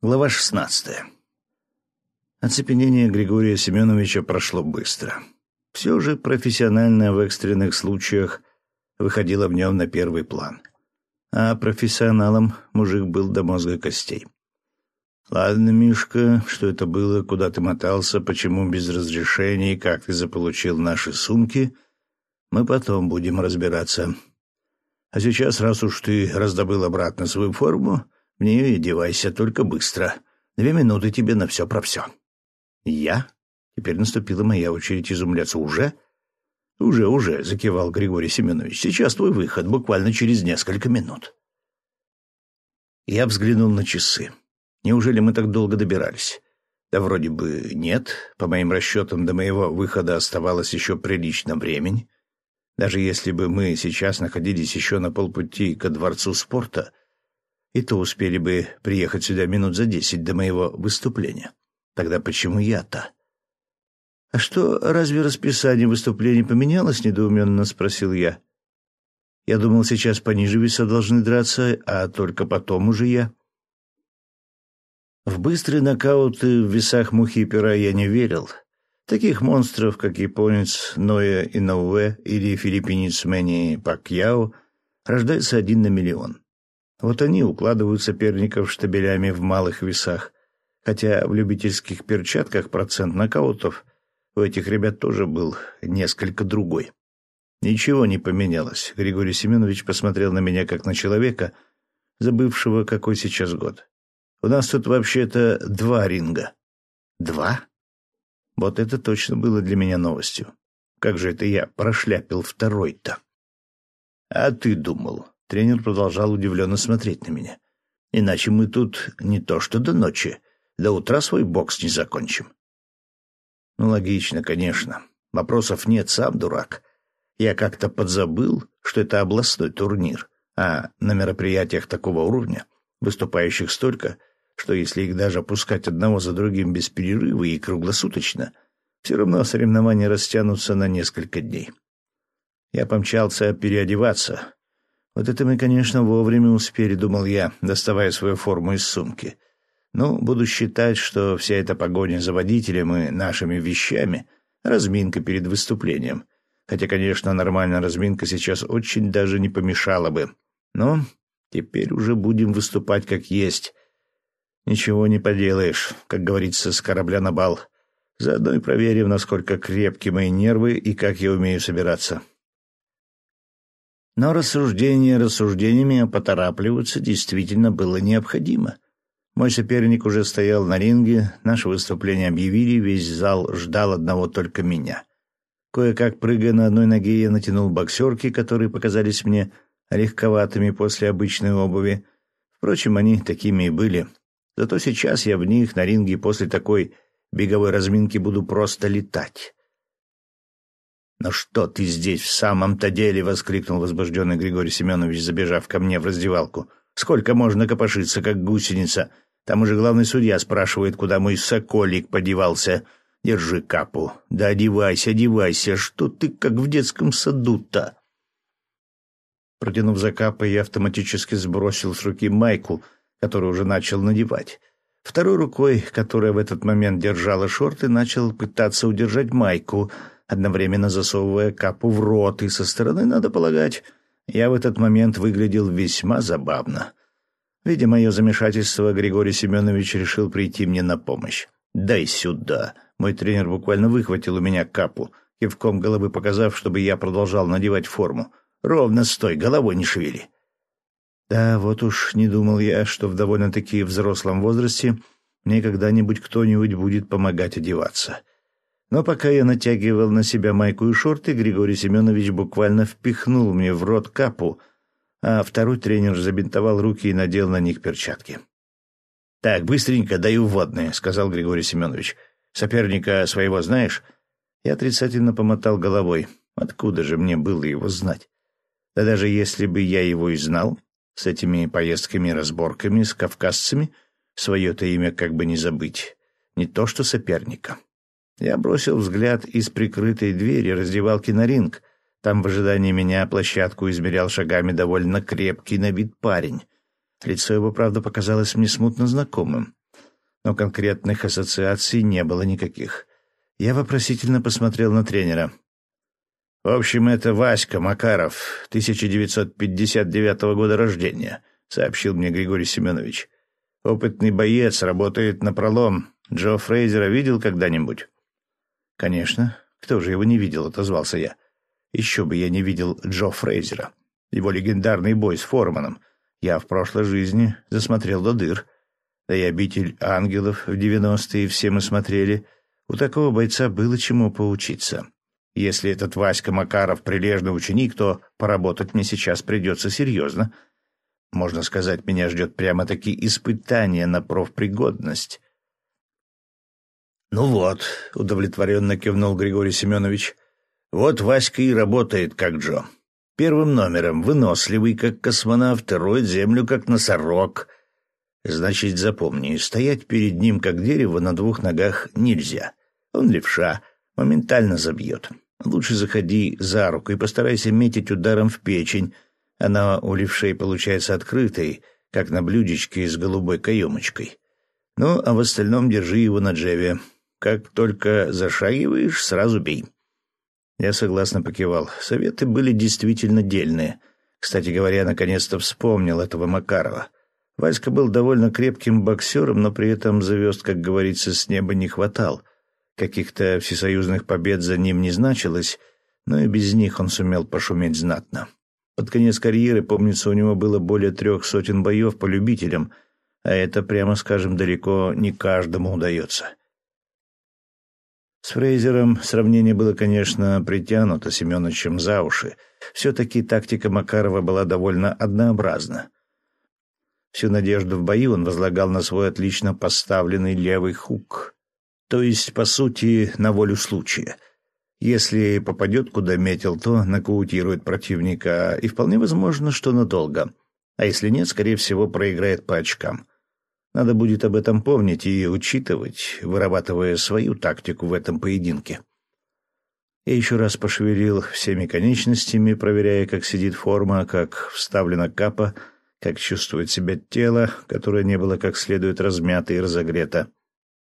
Глава шестнадцатая. Оцепенение Григория Семеновича прошло быстро. Все же профессионально в экстренных случаях выходило в нем на первый план. А профессионалом мужик был до мозга костей. «Ладно, Мишка, что это было, куда ты мотался, почему без разрешения, как ты заполучил наши сумки, мы потом будем разбираться. А сейчас, раз уж ты раздобыл обратно свою форму, в нее и девайся, только быстро. Две минуты тебе на все про все. Я? Теперь наступила моя очередь изумляться. Уже? Уже, уже, закивал Григорий Семенович. Сейчас твой выход, буквально через несколько минут. Я взглянул на часы. Неужели мы так долго добирались? Да вроде бы нет. По моим расчетам, до моего выхода оставалось еще прилично времени. Даже если бы мы сейчас находились еще на полпути ко дворцу спорта, и то успели бы приехать сюда минут за десять до моего выступления. Тогда почему я-то? — А что, разве расписание выступлений поменялось? — недоуменно спросил я. — Я думал, сейчас пониже веса должны драться, а только потом уже я. В быстрые нокауты в весах мухи и пера я не верил. Таких монстров, как японец Ноя Иноуэ или филиппинец Мэнни Пакьяо, рождается один на миллион. Вот они укладывают соперников штабелями в малых весах, хотя в любительских перчатках процент нокаутов у этих ребят тоже был несколько другой. Ничего не поменялось. Григорий Семенович посмотрел на меня как на человека, забывшего, какой сейчас год. У нас тут вообще-то два ринга. Два? Вот это точно было для меня новостью. Как же это я прошляпил второй-то? А ты думал, Тренер продолжал удивленно смотреть на меня. «Иначе мы тут не то что до ночи, до утра свой бокс не закончим». Ну, логично, конечно. Вопросов нет, сам дурак. Я как-то подзабыл, что это областной турнир, а на мероприятиях такого уровня выступающих столько, что если их даже опускать одного за другим без перерыва и круглосуточно, все равно соревнования растянутся на несколько дней. Я помчался переодеваться, вот это мы, конечно, вовремя успели, думал я, доставая свою форму из сумки. Ну, буду считать, что вся эта погоня за водителем и нашими вещами — разминка перед выступлением. Хотя, конечно, нормальная разминка сейчас очень даже не помешала бы. Но теперь уже будем выступать как есть. Ничего не поделаешь, как говорится, с корабля на бал. Заодно и проверим, насколько крепки мои нервы и как я умею собираться. Но рассуждения рассуждениями, а поторапливаться действительно было необходимо. Мой соперник уже стоял на ринге, наше выступление объявили, весь зал ждал одного только меня. Кое-как прыгая на одной ноге, я натянул боксерки, которые показались мне легковатыми после обычной обуви. Впрочем, они такими и были. Зато сейчас я в них на ринге после такой беговой разминки буду просто летать. «Ну что ты здесь в самом-то деле?» — воскликнул возбужденный Григорий Семенович, забежав ко мне в раздевалку. «Сколько можно копошиться, как гусеница? Там уже главный судья спрашивает, куда мой соколик подевался. Держи капу. Да одевайся, одевайся. Что ты как в детском саду-то?» Протянув за капой, я автоматически сбросил с руки майку, которую уже начал надевать. Второй рукой, которая в этот момент держала шорты, начал пытаться удержать майку — одновременно засовывая капу в рот, и со стороны, надо полагать, я в этот момент выглядел весьма забавно. Видя мое замешательство, Григорий Семенович решил прийти мне на помощь. «Дай сюда!» Мой тренер буквально выхватил у меня капу, кивком головы показав, чтобы я продолжал надевать форму. «Ровно стой, головой не шевели!» Да, вот уж не думал я, что в довольно-таки взрослом возрасте мне когда-нибудь кто-нибудь будет помогать одеваться. Но пока я натягивал на себя майку и шорты, Григорий Семенович буквально впихнул мне в рот капу, а второй тренер забинтовал руки и надел на них перчатки. «Так, быстренько даю водные», — сказал Григорий Семенович. «Соперника своего знаешь?» Я отрицательно помотал головой. Откуда же мне было его знать? Да даже если бы я его и знал, с этими поездками и разборками с кавказцами, свое-то имя как бы не забыть. Не то что соперника. Я бросил взгляд из прикрытой двери раздевалки на ринг. Там в ожидании меня площадку измерял шагами довольно крепкий на вид парень. Лицо его, правда, показалось мне смутно знакомым. но конкретных ассоциаций не было никаких. Я вопросительно посмотрел на тренера. «В общем, это Васька Макаров, 1959 года рождения», — сообщил мне Григорий Семенович. «Опытный боец, работает на пролом. Джо Фрейзера видел когда-нибудь?» «Конечно. Кто же его не видел?» — отозвался я. «Еще бы я не видел Джо Фрейзера. Его легендарный бой с Форманом. Я в прошлой жизни засмотрел до дыр. Да и «Обитель ангелов» в девяностые все мы смотрели. У такого бойца было чему поучиться. Если этот Васька Макаров прилежный ученик, то поработать мне сейчас придется серьезно. Можно сказать, меня ждет прямо-таки испытание на профпригодность. «Ну вот», — удовлетворенно кивнул Григорий Семенович, — «вот Васька и работает как Джо. Первым номером выносливый, как космонавт, роет землю, как носорог. Значит, запомни, стоять перед ним, как дерево, на двух ногах нельзя. Он левша, моментально забьет. Лучше заходи за руку и постарайся метить ударом в печень. Она у левшей получается открытой, как на блюдечке с голубой каемочкой. Ну, а в остальном держи его на джеве. Как только зашагиваешь, сразу бей. Я согласно покивал. Советы были действительно дельные. Кстати говоря, наконец-то вспомнил этого Макарова. Васька был довольно крепким боксером, но при этом звезд, как говорится, с неба не хватал. Каких-то всесоюзных побед за ним не значилось, но и без них он сумел пошуметь знатно. Под конец карьеры, помнится, у него было более трех сотен боев по любителям, а это, прямо скажем, далеко не каждому удается. С Фрейзером сравнение было, конечно, притянуто Семеновичем за уши. Все-таки тактика Макарова была довольно однообразна. Всю надежду в бою он возлагал на свой отлично поставленный левый хук. То есть, по сути, на волю случая. Если попадет, куда метил, то нокаутирует противника, и вполне возможно, что надолго. А если нет, скорее всего, проиграет по очкам. Надо будет об этом помнить и учитывать, вырабатывая свою тактику в этом поединке. Я еще раз пошевелил всеми конечностями, проверяя, как сидит форма, как вставлена капа, как чувствует себя тело, которое не было как следует размято и разогрето.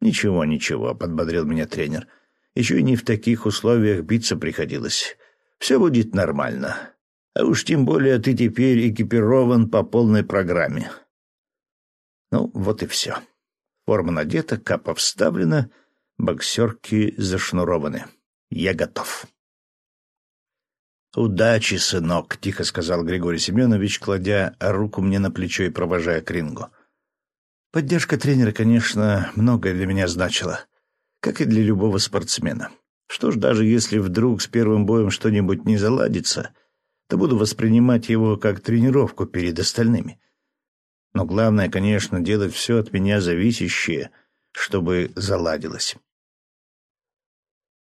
«Ничего, ничего», — подбодрил меня тренер. «Еще и не в таких условиях биться приходилось. Все будет нормально. А уж тем более ты теперь экипирован по полной программе. Ну, вот и все. Форма надета, капа вставлена, боксерки зашнурованы. Я готов. «Удачи, сынок», — тихо сказал Григорий Семенович, кладя руку мне на плечо и провожая к рингу. Поддержка тренера, конечно, многое для меня значила, как и для любого спортсмена. Что ж, даже если вдруг с первым боем что-нибудь не заладится, то буду воспринимать его как тренировку перед остальными. Но главное, конечно, делать все от меня зависящее, чтобы заладилось.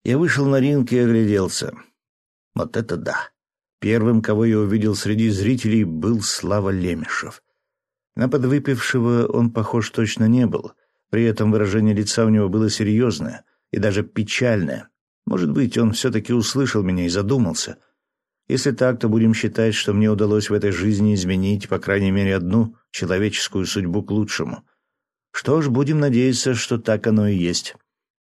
Я вышел на ринг и огляделся. Вот это да! Первым, кого я увидел среди зрителей, был Слава Лемешев. На подвыпившего он похож точно не был. При этом выражение лица у него было серьезное и даже печальное. Может быть, он все-таки услышал меня и задумался — если так, то будем считать, что мне удалось в этой жизни изменить, по крайней мере, одну человеческую судьбу к лучшему. Что ж, будем надеяться, что так оно и есть.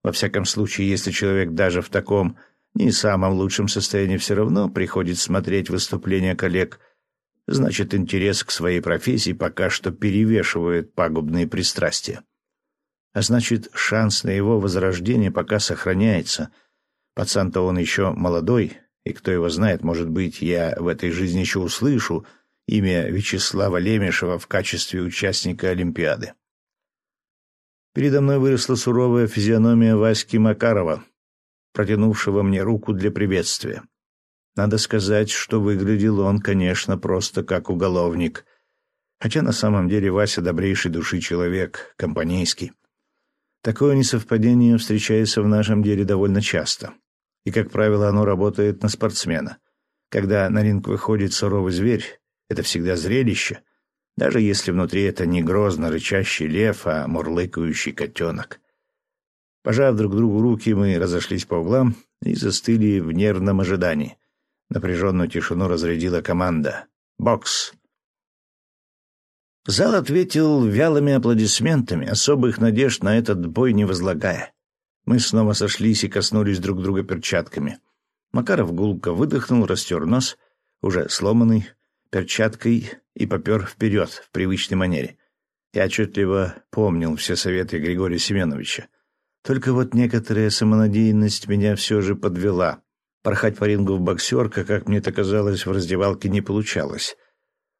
Во всяком случае, если человек даже в таком не самом лучшем состоянии все равно приходит смотреть выступления коллег, значит, интерес к своей профессии пока что перевешивает пагубные пристрастия. А значит, шанс на его возрождение пока сохраняется. Пацан-то он еще молодой, и кто его знает, может быть, я в этой жизни еще услышу имя Вячеслава Лемешева в качестве участника Олимпиады. Передо мной выросла суровая физиономия Васьки Макарова, протянувшего мне руку для приветствия. Надо сказать, что выглядел он, конечно, просто как уголовник. Хотя на самом деле Вася добрейший души человек, компанейский. Такое несовпадение встречается в нашем деле довольно часто и, как правило, оно работает на спортсмена. Когда на ринг выходит суровый зверь, это всегда зрелище, даже если внутри это не грозно рычащий лев, а мурлыкающий котенок. Пожав друг другу руки, мы разошлись по углам и застыли в нервном ожидании. Напряженную тишину разрядила команда. «Бокс!» Зал ответил вялыми аплодисментами, особых надежд на этот бой не возлагая. Мы снова сошлись и коснулись друг друга перчатками. Макаров гулко выдохнул, растер нос, уже сломанный, перчаткой, и попер вперед в привычной манере. Я отчетливо помнил все советы Григория Семеновича. Только вот некоторая самонадеянность меня все же подвела. Порхать по рингу в боксерка, как мне это казалось, в раздевалке не получалось.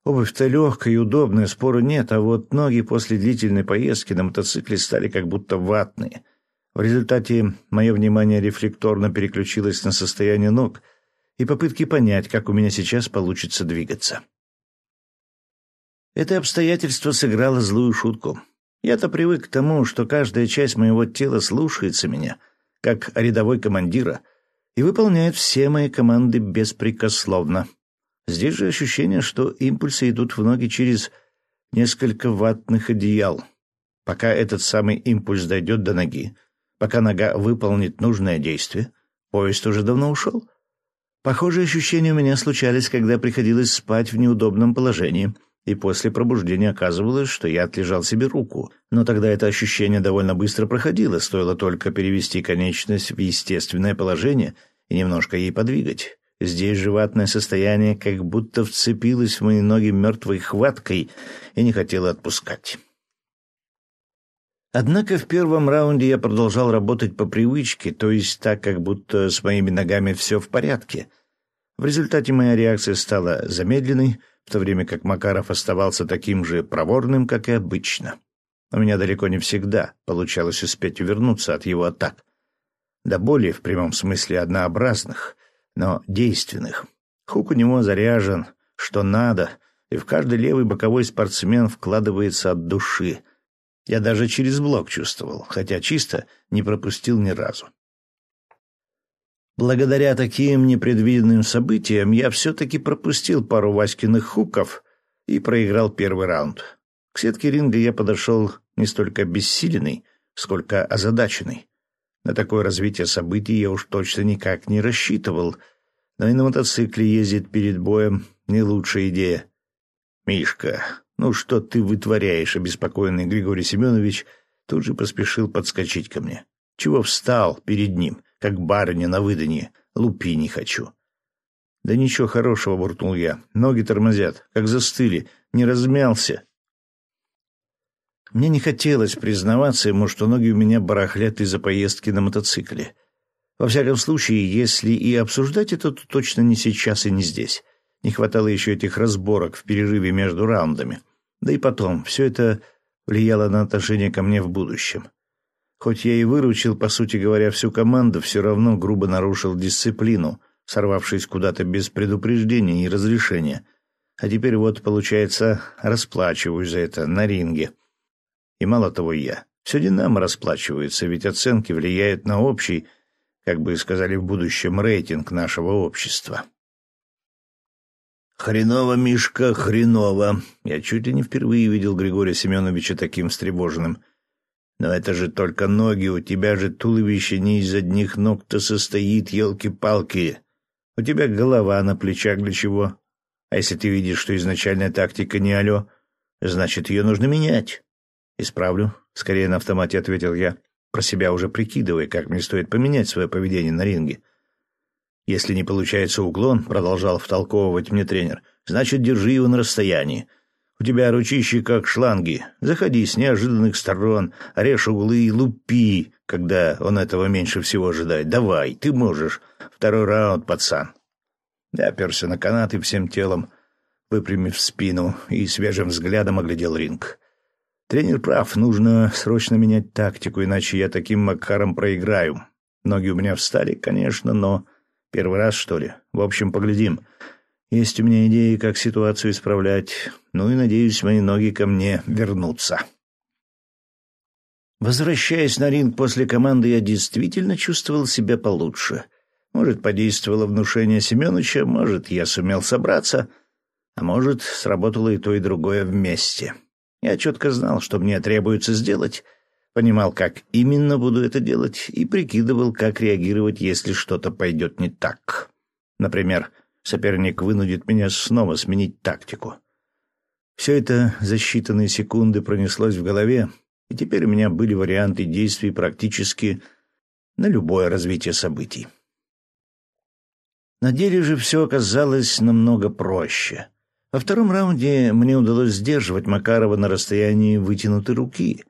Обувь-то легкая и удобная, спору нет, а вот ноги после длительной поездки на мотоцикле стали как будто ватные. В результате мое внимание рефлекторно переключилось на состояние ног и попытки понять, как у меня сейчас получится двигаться. Это обстоятельство сыграло злую шутку. Я-то привык к тому, что каждая часть моего тела слушается меня, как рядовой командира, и выполняет все мои команды беспрекословно. Здесь же ощущение, что импульсы идут в ноги через несколько ватных одеял. Пока этот самый импульс дойдет до ноги, пока нога выполнит нужное действие, поезд уже давно ушел. Похожие ощущения у меня случались, когда приходилось спать в неудобном положении, и после пробуждения оказывалось, что я отлежал себе руку. Но тогда это ощущение довольно быстро проходило, стоило только перевести конечность в естественное положение и немножко ей подвигать. Здесь животное состояние как будто вцепилось в мои ноги мертвой хваткой и не хотело отпускать. Однако в первом раунде я продолжал работать по привычке, то есть так, как будто с моими ногами все в порядке. В результате моя реакция стала замедленной, в то время как Макаров оставался таким же проворным, как и обычно. У меня далеко не всегда получалось успеть увернуться от его атак. До боли, в прямом смысле, однообразных — но действенных. Хук у него заряжен, что надо, и в каждый левый боковой спортсмен вкладывается от души. Я даже через блок чувствовал, хотя чисто не пропустил ни разу. Благодаря таким непредвиденным событиям я все-таки пропустил пару Васькиных хуков и проиграл первый раунд. К сетке ринга я подошел не столько обессиленный, сколько озадаченный. На такое развитие событий я уж точно никак не рассчитывал, но и на мотоцикле ездить перед боем — не лучшая идея. «Мишка, ну что ты вытворяешь?» — обеспокоенный Григорий Семенович тут же поспешил подскочить ко мне. «Чего встал перед ним, как барыня на выданье? Лупи не хочу». «Да ничего хорошего», — буркнул я. «Ноги тормозят, как застыли. Не размялся». Мне не хотелось признаваться ему, что ноги у меня барахлят из-за поездки на мотоцикле. Во всяком случае, если и обсуждать это, то точно не сейчас и не здесь. Не хватало еще этих разборок в перерыве между раундами. Да и потом, все это влияло на отношение ко мне в будущем. Хоть я и выручил, по сути говоря, всю команду, все равно грубо нарушил дисциплину, сорвавшись куда-то без предупреждения и разрешения. А теперь вот, получается, расплачиваюсь за это на ринге. И мало того я. Все Динамо расплачивается, ведь оценки влияют на общий, как бы сказали в будущем, рейтинг нашего общества. «Хреново, Мишка, хреново!» Я чуть ли не впервые видел Григория Семеновича таким встревоженным. «Но это же только ноги, у тебя же туловище не из одних ног-то состоит, елки-палки. У тебя голова на плечах для чего? А если ты видишь, что изначальная тактика не алё, значит, ее нужно менять. «Исправлю», — скорее на автомате ответил я, про себя уже прикидывая, как мне стоит поменять свое поведение на ринге. «Если не получается уклон», — продолжал втолковывать мне тренер, — «значит, держи его на расстоянии. У тебя ручищи как шланги. Заходи с неожиданных сторон, режь углы и лупи, когда он этого меньше всего ожидает. Давай, ты можешь. Второй раунд, пацан». Я оперся на канат и всем телом, выпрямив спину, и свежим взглядом оглядел ринг. Тренер прав, нужно срочно менять тактику, иначе я таким макаром проиграю. Ноги у меня встали, конечно, но первый раз, что ли. В общем, поглядим. Есть у меня идеи, как ситуацию исправлять. Ну и надеюсь, мои ноги ко мне вернутся. Возвращаясь на ринг после команды, я действительно чувствовал себя получше. Может, подействовало внушение Семеновича, может, я сумел собраться, а может, сработало и то, и другое вместе. — я четко знал, что мне требуется сделать, понимал, как именно буду это делать, и прикидывал, как реагировать, если что-то пойдет не так. Например, соперник вынудит меня снова сменить тактику. Все это за считанные секунды пронеслось в голове, и теперь у меня были варианты действий практически на любое развитие событий. На деле же все оказалось намного проще. Во втором раунде мне удалось сдерживать Макарова на расстоянии вытянутой руки.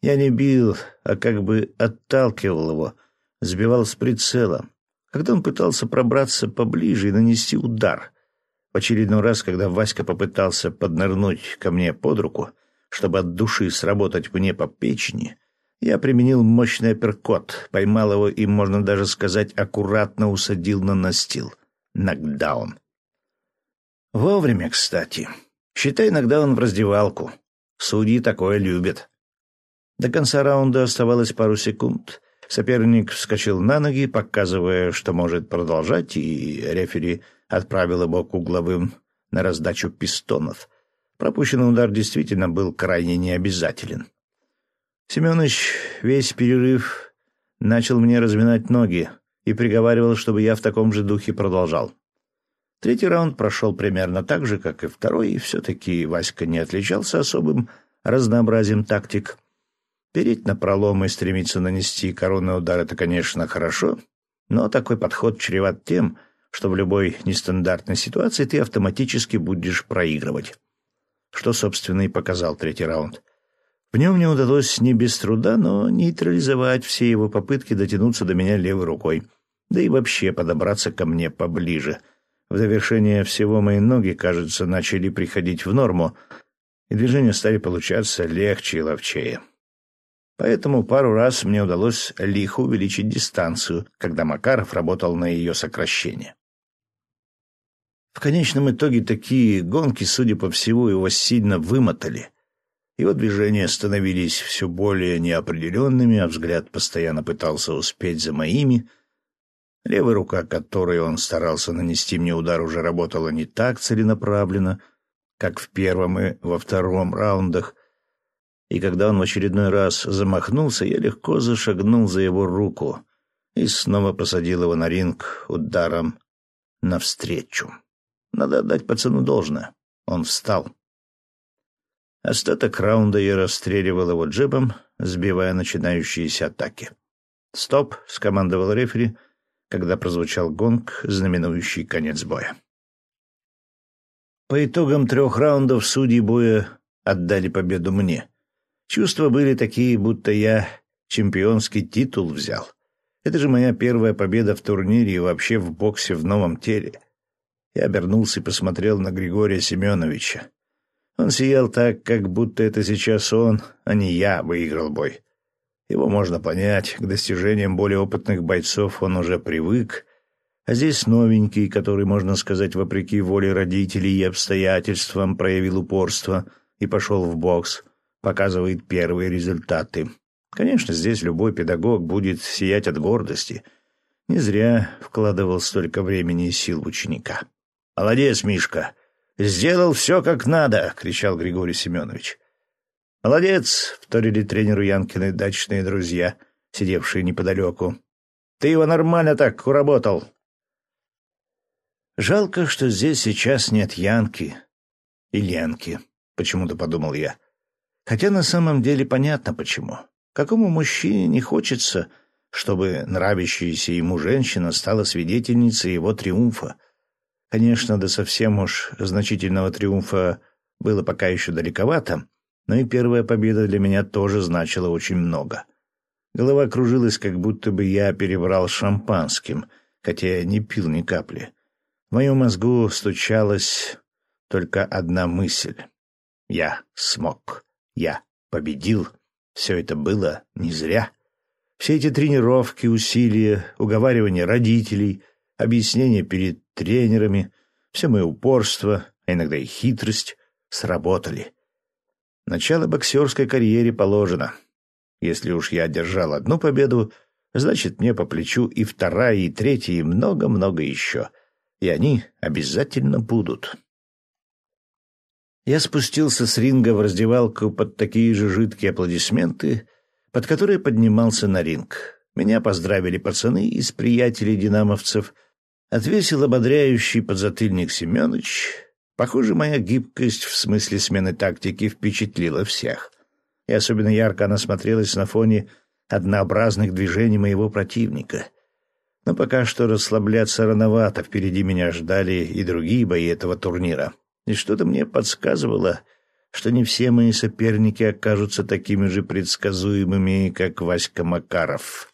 Я не бил, а как бы отталкивал его, сбивал с прицела. Когда он пытался пробраться поближе и нанести удар. В очередной раз, когда Васька попытался поднырнуть ко мне под руку, чтобы от души сработать мне по печени, я применил мощный апперкот, поймал его и, можно даже сказать, аккуратно усадил на настил. Нокдаун. Вовремя, кстати. Считай, иногда он в раздевалку. Судьи такое любят. До конца раунда оставалось пару секунд. Соперник вскочил на ноги, показывая, что может продолжать, и рефери отправил его к угловым на раздачу пистонов. Пропущенный удар действительно был крайне необязателен. Семенович весь перерыв начал мне разминать ноги и приговаривал, чтобы я в таком же духе продолжал. Третий раунд прошел примерно так же, как и второй, и все-таки Васька не отличался особым разнообразием тактик. Переть на пролом и стремиться нанести коронный удар — это, конечно, хорошо, но такой подход чреват тем, что в любой нестандартной ситуации ты автоматически будешь проигрывать. Что, собственно, и показал третий раунд. В нем мне удалось не без труда, но нейтрализовать все его попытки дотянуться до меня левой рукой, да и вообще подобраться ко мне поближе. В завершение всего мои ноги, кажется, начали приходить в норму, и движения стали получаться легче и ловчее. Поэтому пару раз мне удалось лихо увеличить дистанцию, когда Макаров работал на ее сокращение. В конечном итоге такие гонки, судя по всему, его сильно вымотали — его движения становились все более неопределенными, а взгляд постоянно пытался успеть за моими. Левая рука, которой он старался нанести мне удар, уже работала не так целенаправленно, как в первом и во втором раундах. И когда он в очередной раз замахнулся, я легко зашагнул за его руку и снова посадил его на ринг ударом навстречу. Надо отдать пацану должное. Он встал. Остаток раунда я расстреливал его джебом, сбивая начинающиеся атаки. «Стоп!» — скомандовал рефери, когда прозвучал гонг, знаменующий конец боя. По итогам трех раундов судьи боя отдали победу мне. Чувства были такие, будто я чемпионский титул взял. Это же моя первая победа в турнире и вообще в боксе в новом теле. Я обернулся и посмотрел на Григория Семеновича. Он сиял так, как будто это сейчас он, а не я, выиграл бой. Его можно понять, к достижениям более опытных бойцов он уже привык, а здесь новенький, который, можно сказать, вопреки воле родителей и обстоятельствам проявил упорство и пошел в бокс, показывает первые результаты. Конечно, здесь любой педагог будет сиять от гордости. Не зря вкладывал столько времени и сил в ученика. «Молодец, Мишка!» «Сделал все как надо!» — кричал Григорий Семенович. «Молодец!» — вторили тренеру Янкины дачные друзья, сидевшие неподалеку. «Ты его нормально так уработал!» «Жалко, что здесь сейчас нет Янки и Ленки», — почему-то подумал я. Хотя на самом деле понятно почему. Какому мужчине не хочется, чтобы нравящаяся ему женщина стала свидетельницей его триумфа — Конечно, до совсем уж значительного триумфа было пока еще далековато, но и первая победа для меня тоже значила очень много. Голова кружилась, как будто бы я перебрал шампанским, хотя я не пил ни капли. В моем мозгу стучалась только одна мысль. Я смог. Я победил. Все это было не зря. Все эти тренировки, усилия, уговаривания родителей, объяснения перед тренерами, все мое упорство, а иногда и хитрость сработали. Начало боксерской карьере положено. Если уж я одержал одну победу, значит, мне по плечу и вторая, и третья, и много-много еще. И они обязательно будут. Я спустился с ринга в раздевалку под такие же жидкие аплодисменты, под которые поднимался на ринг. Меня поздравили пацаны из приятелей динамовцев — Отвесил ободряющий подзатыльник Семенович. Похоже, моя гибкость в смысле смены тактики впечатлила всех. И особенно ярко она смотрелась на фоне однообразных движений моего противника. Но пока что расслабляться рановато, впереди меня ждали и другие бои этого турнира. И что-то мне подсказывало, что не все мои соперники окажутся такими же предсказуемыми, как Васька Макаров.